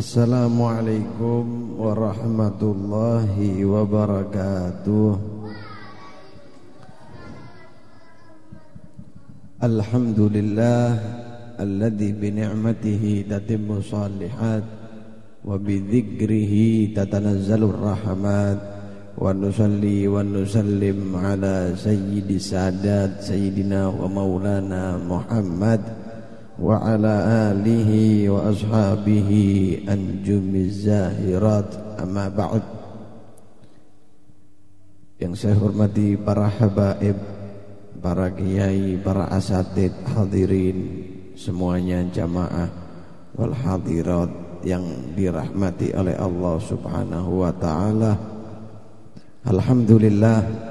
Assalamualaikum warahmatullahi wabarakatuh. Alhamdulillah Alladhi bini'matihi tatimmu salihat Wa bidhikrihi tatanazzalur rahmat Wa nusalli wa nusallim ala sayyidi sadat Wa ala alihi wa ashabihi anjumiz zahirat amma ba'd. Yang saya hormati para habaib para kiai para asatid hadirin semuanya jamaah wal hadirat yang dirahmati oleh Allah Subhanahu wa taala. Alhamdulillah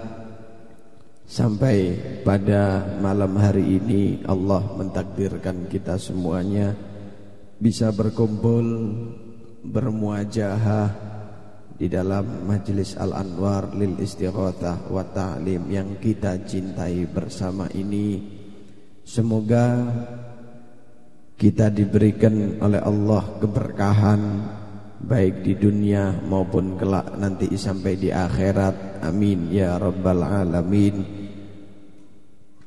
Sampai pada malam hari ini Allah mentakdirkan kita semuanya bisa berkumpul bermuajahah di dalam majlis Al-Anwar lil Istighatsah wa Ta'lim yang kita cintai bersama ini. Semoga kita diberikan oleh Allah keberkahan baik di dunia maupun kelak nanti sampai di akhirat. Amin ya rabbal alamin.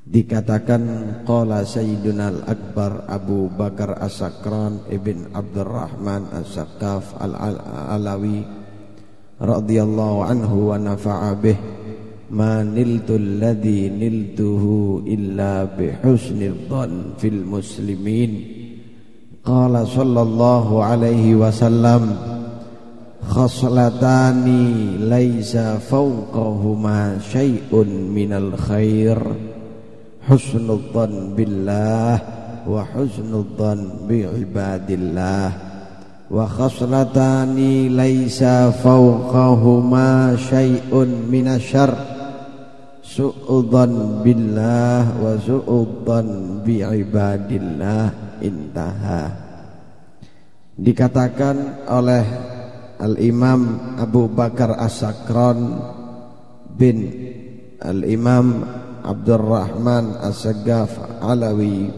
Dikatakan qala Sayyiduna al-Akbar Abu Bakar As-Sakran Ibn Abdurrahman As-Sakaf Al-Alawi radhiyallahu anhu wa nafa'a bih ma niltu alladhi niltuhu illa bihusnil dhan fil muslimin qala sallallahu alaihi wasallam khaslatani laisa fawqahuma syai'un minal khair husnudzan billah wa husnudzan bi ibadillah wa khaslatani laisa fawqahuma syai'un minasyarr su'udzan billah wa su'udzan bi ibadillah intaha. Dikatakan oleh Al-Imam Abu Bakar As-Sakran bin Al-Imam Abdurrahman As-Sagaf Alawi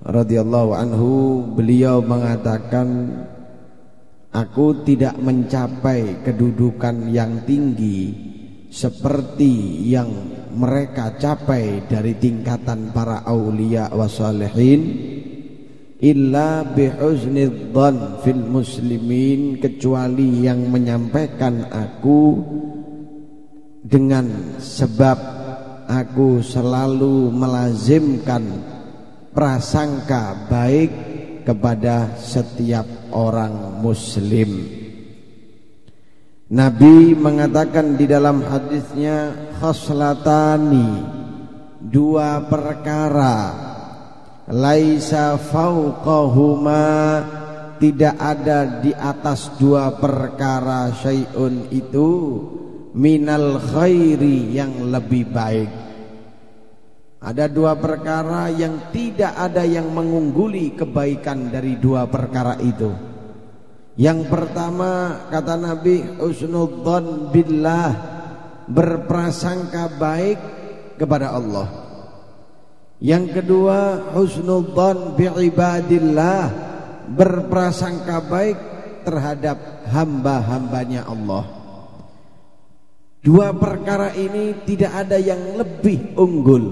radhiyallahu anhu beliau mengatakan aku tidak mencapai kedudukan yang tinggi seperti yang mereka capai dari tingkatan para aulia wasalihin illa bihuznidhan fil muslimin kecuali yang menyampaikan aku dengan sebab aku selalu melazimkan prasangka baik kepada setiap orang muslim. Nabi mengatakan di dalam hadisnya khoslatani dua perkara. Laisa fauqahuma tidak ada di atas dua perkara syai'un itu minal khairi yang lebih baik. Ada dua perkara yang tidak ada yang mengungguli kebaikan dari dua perkara itu. Yang pertama kata Nabi usnudzon billah berprasangka baik kepada Allah. Yang kedua husnudzon biibadillah berprasangka baik terhadap hamba-hambanya Allah Dua perkara ini tidak ada yang lebih unggul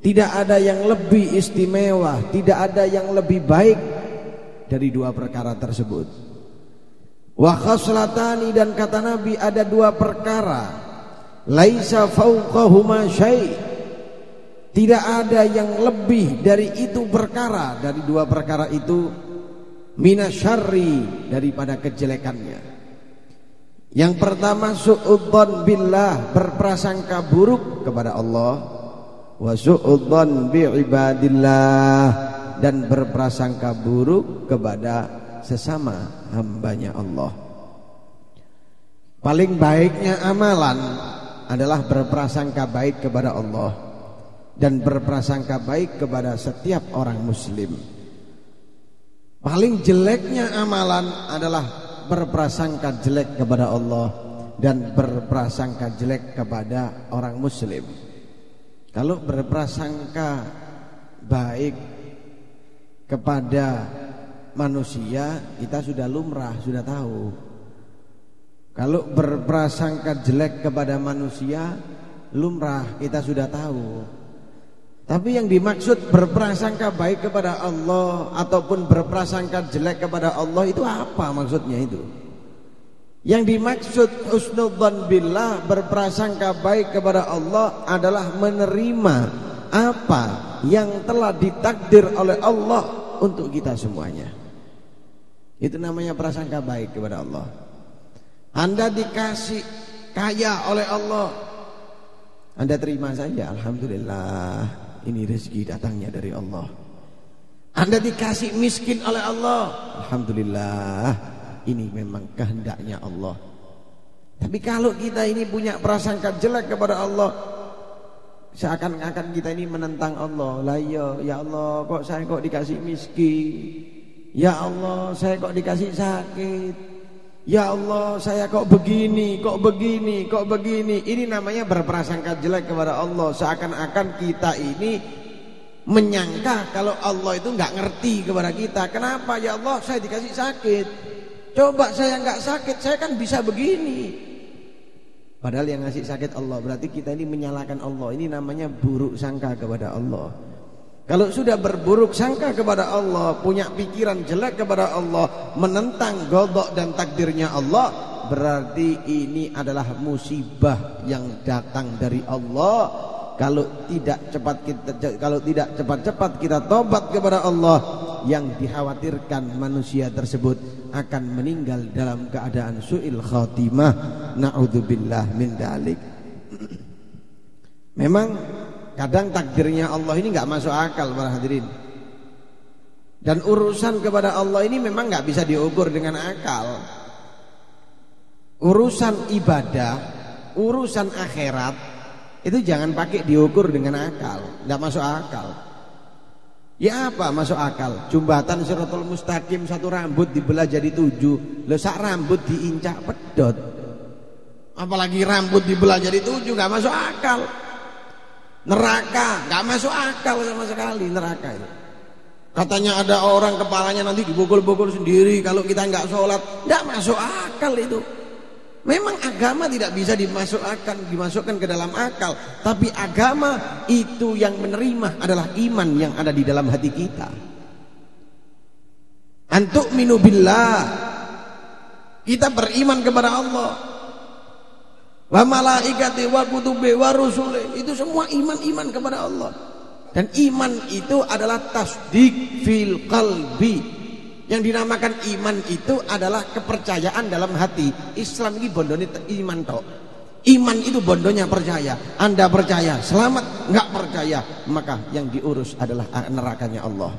Tidak ada yang lebih istimewa Tidak ada yang lebih baik Dari dua perkara tersebut. Wa khaslatani dan kata Nabi ada dua perkara. Laisa fauqahuma syai' Tidak ada yang lebih dari itu perkara Dari dua perkara itu Minasyarri daripada kejelekannya yang pertama su'udzon billah berprasangka buruk kepada Allah wa su'udzon bi ibadillah dan berprasangka buruk kepada sesama hambanya Allah. Paling baiknya amalan adalah berprasangka baik kepada Allah dan berprasangka baik kepada setiap orang muslim. Paling jeleknya amalan adalah berprasangka jelek kepada Allah dan berprasangka jelek kepada orang muslim. Kalau berprasangka baik kepada manusia kita sudah lumrah, sudah tahu. Kalau berprasangka jelek kepada manusia, lumrah kita sudah tahu. Tapi yang dimaksud berprasangka baik kepada Allah ataupun berprasangka jelek kepada Allah itu apa maksudnya itu? Yang dimaksud husnudzan billah berprasangka baik kepada Allah adalah menerima apa yang telah ditakdir oleh Allah untuk kita semuanya. Itu namanya prasangka baik kepada Allah. Anda dikasih kaya oleh Allah. Anda terima saja, alhamdulillah. Ini rezeki datangnya dari Allah. Anda dikasih miskin oleh Allah, alhamdulillah ini memang kehendaknya Allah. Tapi kalau kita ini punya prasangka jelek kepada Allah, seakan-akan kita ini menentang Allah. Lah iya, ya Allah, kok saya kok dikasih miskin? Ya Allah, saya kok dikasih sakit? Ya Allah, saya kok begini, kok begini, kok begini. Ini namanya berprasangka jelek kepada Allah. Seakan-akan kita ini menyangka kalau Allah itu nggak ngerti kepada kita. Kenapa ya Allah saya dikasih sakit? Coba saya nggak sakit, saya kan bisa begini. Padahal yang ngasih sakit Allah, berarti kita ini menyalahkan Allah. Ini namanya buruk sangka kepada Allah. Kalau sudah berburuk sangka kepada Allah, punya pikiran jelek kepada Allah, menentang godok dan takdirnya Allah, berarti ini adalah musibah yang datang dari Allah. Kalau tidak cepat kita kalau tidak cepat-cepat kita tobat kepada Allah, yang dikhawatirkan manusia tersebut akan meninggal dalam keadaan su'il khatimah naudzubillah min dalik memang kadang takdirnya Allah ini nggak masuk akal para hadirin dan urusan kepada Allah ini memang nggak bisa diukur dengan akal urusan ibadah urusan akhirat itu jangan pakai diukur dengan akal nggak masuk akal Ya apa masuk akal? Jembatan Siratul Mustaqim satu rambut dibelah jadi tujuh. Lesak rambut diincak pedot. Apalagi rambut dibelah jadi tujuh nggak masuk akal. Neraka nggak masuk akal sama sekali neraka itu. Katanya ada orang kepalanya nanti dibukul-bukul sendiri kalau kita nggak sholat, nggak masuk akal itu. Memang agama tidak bisa dimasukkan dimasukkan ke dalam akal, tapi agama itu yang menerima adalah iman yang ada di dalam hati kita. Antuk minubillah. Kita beriman kepada Allah. Wa malaikati wa kutubi wa rusuli. Itu semua iman-iman kepada Allah. Dan iman itu adalah tasdik fil qalbi yang dinamakan iman itu adalah kepercayaan dalam hati. Islam ini bondone iman tok. Iman itu bondonya percaya. Anda percaya, selamat. Enggak percaya, maka yang diurus adalah nerakanya Allah.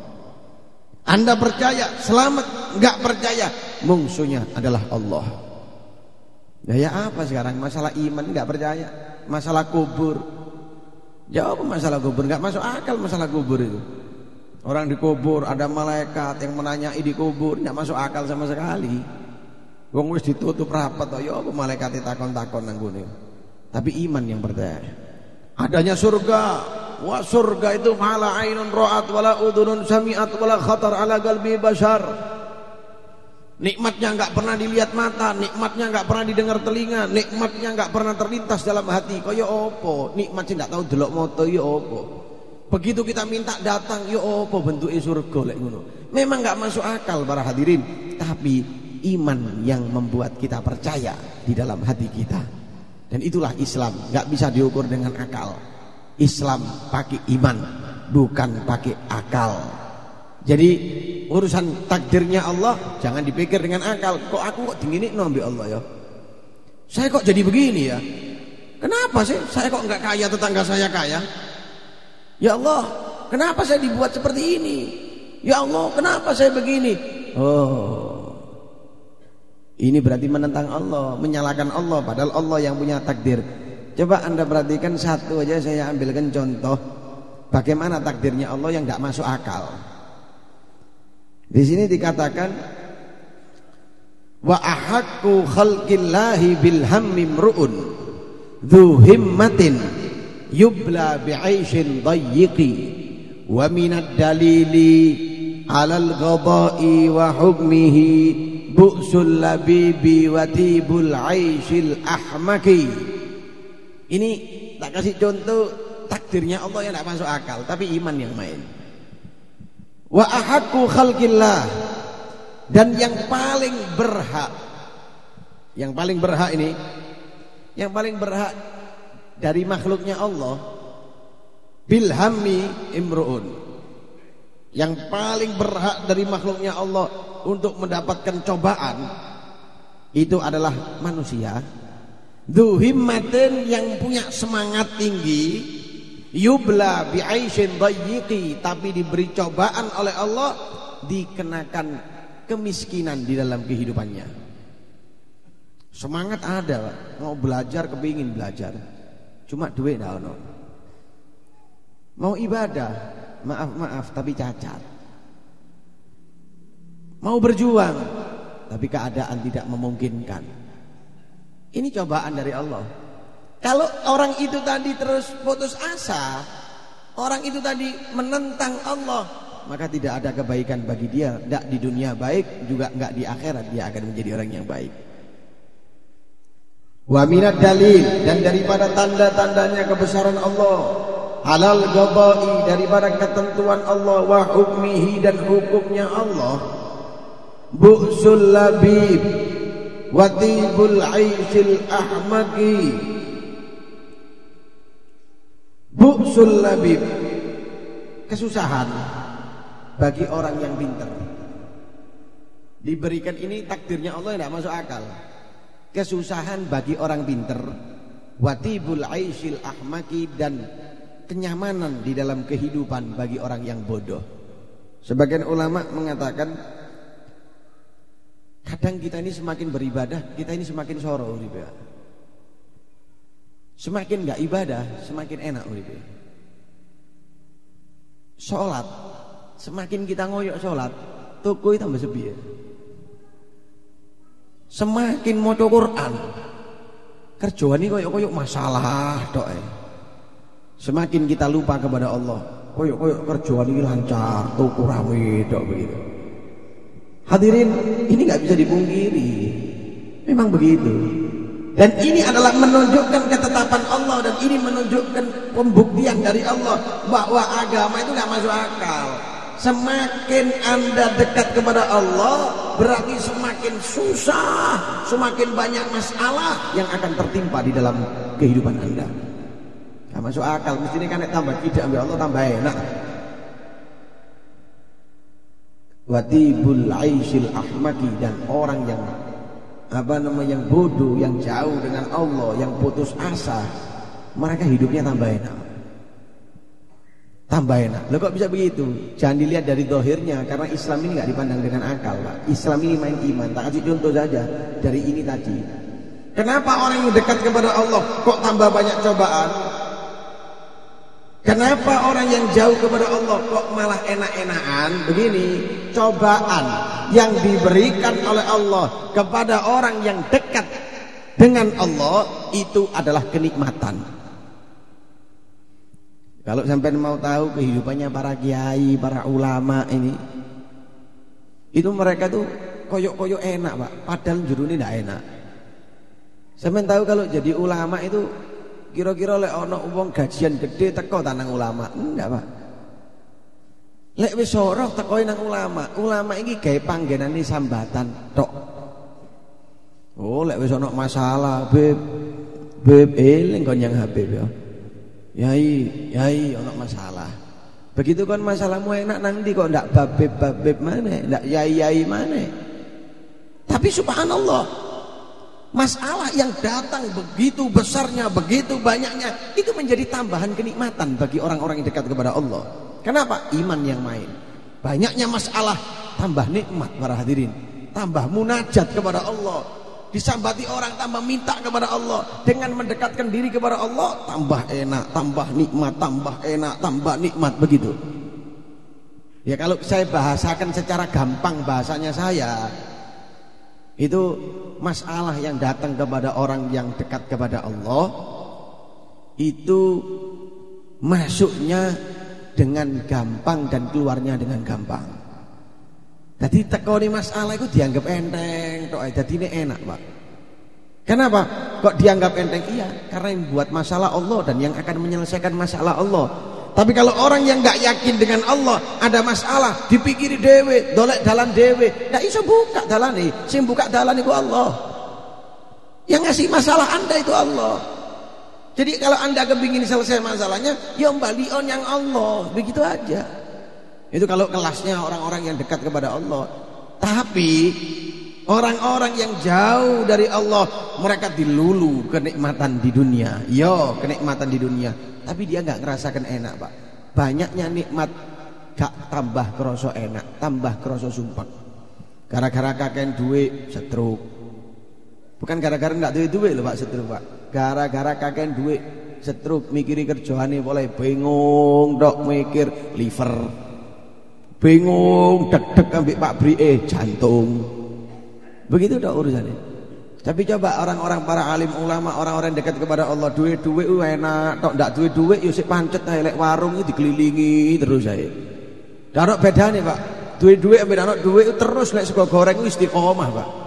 Anda percaya, selamat. Enggak percaya, musuhnya adalah Allah. Ya, ya apa sekarang masalah iman enggak percaya, masalah kubur. Jawab masalah kubur enggak masuk akal masalah kubur itu. Orang dikubur ada malaikat yang menanyai di kubur, tidak masuk akal sama sekali. Wong wis ditutup rapat toh, ya apa malaikat takon-takon nang Tapi iman yang percaya. Adanya surga, wa surga itu mala ainun ra'at wala udunun sami'at wala khatar ala galbi bashar. Nikmatnya enggak pernah dilihat mata, nikmatnya enggak pernah didengar telinga, nikmatnya enggak pernah terlintas dalam hati. Kaya opo? Nikmat sih enggak tahu delok moto ya opo? Begitu kita minta datang, ya apa bentuknya surga lek ngono. Memang nggak masuk akal para hadirin, tapi iman yang membuat kita percaya di dalam hati kita. Dan itulah Islam, nggak bisa diukur dengan akal. Islam pakai iman, bukan pakai akal. Jadi urusan takdirnya Allah jangan dipikir dengan akal. Kok aku kok dingin ambil Allah ya? Saya kok jadi begini ya? Kenapa sih? Saya kok nggak kaya tetangga saya kaya? Ya Allah, kenapa saya dibuat seperti ini? Ya Allah, kenapa saya begini? Oh. Ini berarti menentang Allah, menyalahkan Allah padahal Allah yang punya takdir. Coba Anda perhatikan satu aja saya ambilkan contoh bagaimana takdirnya Allah yang enggak masuk akal. Di sini dikatakan wa ahaqqu khalqillahi bil hammi mru'un dzu himmatin yubla bi'aishin dayyiqi wa minad dalili alal ghada'i wa hukmihi bu'sul labibi wa tibul aishil ahmaki. Ini tak kasih contoh takdirnya Allah yang tak masuk akal tapi iman yang main wa ahakku khalqillah. Dan yang paling berhak yang paling berhak ini yang paling berhak dari makhluknya Allah bilhammi imruun. Yang paling berhak dari makhluknya Allah untuk mendapatkan cobaan itu adalah manusia. Duhimmatin yang punya semangat tinggi yubla bi'aishin dayyiqi tapi diberi cobaan oleh Allah dikenakan kemiskinan di dalam kehidupannya. Semangat ada, mau belajar kepingin belajar. Cuma duit dah ono. Mau ibadah, maaf-maaf tapi cacat. Mau berjuang, tapi keadaan tidak memungkinkan. Ini cobaan dari Allah. Kalau orang itu tadi terus putus asa, orang itu tadi menentang Allah, maka tidak ada kebaikan bagi dia. Tidak di dunia baik, juga enggak di akhirat dia akan menjadi orang yang baik. Wa minad dalil dan daripada tanda-tandanya kebesaran Allah halal qada'i daripada ketentuan Allah wa hukmihi dan hukumnya Allah bu'sul labib watibul aisyil ahmaki bu'sul labib. Kesusahan bagi orang yang pintar diberikan ini takdirnya Allah tidak masuk akal. Kesusahan bagi orang pintar watibul aisyil ahmaki dan kenyamanan di dalam kehidupan bagi orang yang bodoh. Sebagian ulama mengatakan Kadang kita ini semakin beribadah, kita ini semakin soro uripe. Semakin enggak ibadah, semakin enak uripe. Salat, semakin kita ngoyok salat, toko tambah sepi ya. Semakin maca Quran, kerjaan ini koyok-koyok masalah tok eh. Semakin kita lupa kepada Allah, koyok-koyok kerjaan ini lancar, toko rame tok begitu. Hadirin, ini nggak bisa dipungkiri. Memang begitu. Dan ini adalah menunjukkan ketetapan Allah dan ini menunjukkan pembuktian dari Allah bahwa agama itu nggak masuk akal. Semakin anda dekat kepada Allah Berarti semakin susah Semakin banyak masalah Yang akan tertimpa di dalam kehidupan anda Gak masuk akal Mestinya kan tambah tidak ambil Allah tambah enak watibul aisyil ahmaki dan orang yang apa namanya yang bodoh, yang jauh dengan Allah, yang putus asa, mereka hidupnya tambah enak. Tambah enak. Lo kok bisa begitu? Jangan dilihat dari dohirnya, karena Islam ini nggak dipandang dengan akal, Pak. Islam ini main iman. Tak kasih contoh saja dari ini tadi. Kenapa orang yang dekat kepada Allah kok tambah banyak cobaan? Kenapa orang yang jauh kepada Allah kok malah enak-enakan? Begini, cobaan yang diberikan oleh Allah kepada orang yang dekat dengan Allah itu adalah kenikmatan. Kalau sampai mau tahu kehidupannya para kiai, para ulama ini, itu mereka tuh koyok-koyok enak, Pak. Padahal juru ini tidak enak. Sampai tahu kalau jadi ulama itu Kira-kira lek ana wong gajian gede teko tanang ulama. Enggak, Pak. Lek wis ora teko nang ulama. Ulama iki gawe panggenane sambatan tok. Oh, lek wis ana masalah, Beb. Beb eling kon yang Habib ya. Yai, yai ana masalah. Begitu kan masalahmu enak nanti kok ndak babib babib mana, ndak yai yai mana. Tapi subhanallah, Masalah yang datang begitu besarnya, begitu banyaknya, itu menjadi tambahan kenikmatan bagi orang-orang yang dekat kepada Allah. Kenapa? Iman yang main. Banyaknya masalah, tambah nikmat para hadirin. Tambah munajat kepada Allah. Disambati orang tambah minta kepada Allah. Dengan mendekatkan diri kepada Allah, tambah enak, tambah nikmat, tambah enak, tambah nikmat begitu. Ya kalau saya bahasakan secara gampang bahasanya saya, itu masalah yang datang kepada orang yang dekat kepada Allah itu masuknya dengan gampang dan keluarnya dengan gampang. Jadi tekoni masalah itu dianggap enteng, tok jadi ini enak, Pak. Kenapa? Kok dianggap enteng? Iya, karena yang buat masalah Allah dan yang akan menyelesaikan masalah Allah. Tapi kalau orang yang nggak yakin dengan Allah, ada masalah, dipikiri dewe, dolek dalan dewe, nggak bisa buka dalan ini. Sing buka dalan itu Allah. Yang ngasih masalah Anda itu Allah. Jadi kalau Anda kepingin selesai masalahnya, ya on yang Allah, begitu aja. Itu kalau kelasnya orang-orang yang dekat kepada Allah. Tapi orang-orang yang jauh dari Allah, mereka dilulu kenikmatan di dunia. Yo, kenikmatan di dunia. Tapi dia nggak ngerasakan enak, Pak. Banyaknya nikmat gak tambah kroso enak, tambah kroso sumpah. Gara-gara kakek duit setruk. Bukan gara-gara nggak duit duit loh Pak setruk, Pak. Gara-gara kakek duit setruk mikiri kerjaane boleh bingung dok mikir liver. Bingung deg-deg ambil Pak Bri eh jantung. Begitu dok urusannya. Tapi coba orang-orang para alim ulama orang-orang dekat kepada Allah duit-duit enak tok ndak duit-duit yusik pancet ae lek warung itu dikelilingi terus ae. Darok bedane Pak. Duit-duit ambil darok duit terus lek sego goreng istiqomah Pak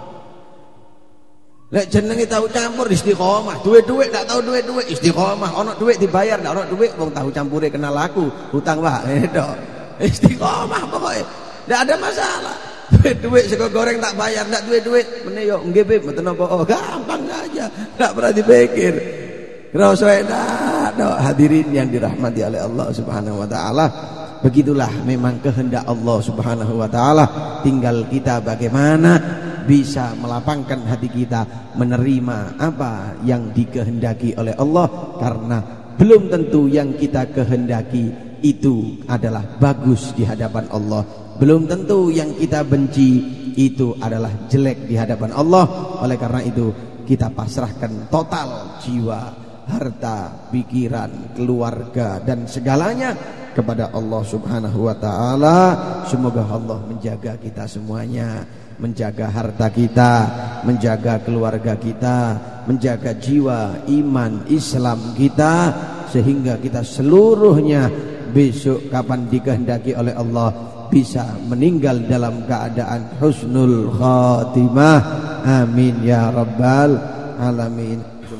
Lek jenenge tahu campur istiqomah, duit-duit tak tahu duit-duit istiqomah, ono duit dibayar, ndak ono duit wong tahu campure kenal aku, hutang Pak, itu istiqomah pokoknya tidak ada masalah. Duit duit sego goreng tak bayar tidak duit duit mana yo nggih beb mboten apa oh gampang aja tidak pernah dipikir. Rasa enak hadirin yang dirahmati oleh Allah Subhanahu wa taala. Begitulah memang kehendak Allah Subhanahu wa taala. Tinggal kita bagaimana bisa melapangkan hati kita menerima apa yang dikehendaki oleh Allah karena belum tentu yang kita kehendaki itu adalah bagus di hadapan Allah. Belum tentu yang kita benci itu adalah jelek di hadapan Allah. Oleh karena itu kita pasrahkan total jiwa harta pikiran keluarga dan segalanya kepada Allah Subhanahu wa taala. Semoga Allah menjaga kita semuanya menjaga harta kita menjaga keluarga kita menjaga jiwa iman Islam kita sehingga kita seluruhnya besok kapan dikehendaki oleh Allah bisa meninggal dalam keadaan husnul khatimah. Amin ya rabbal alamin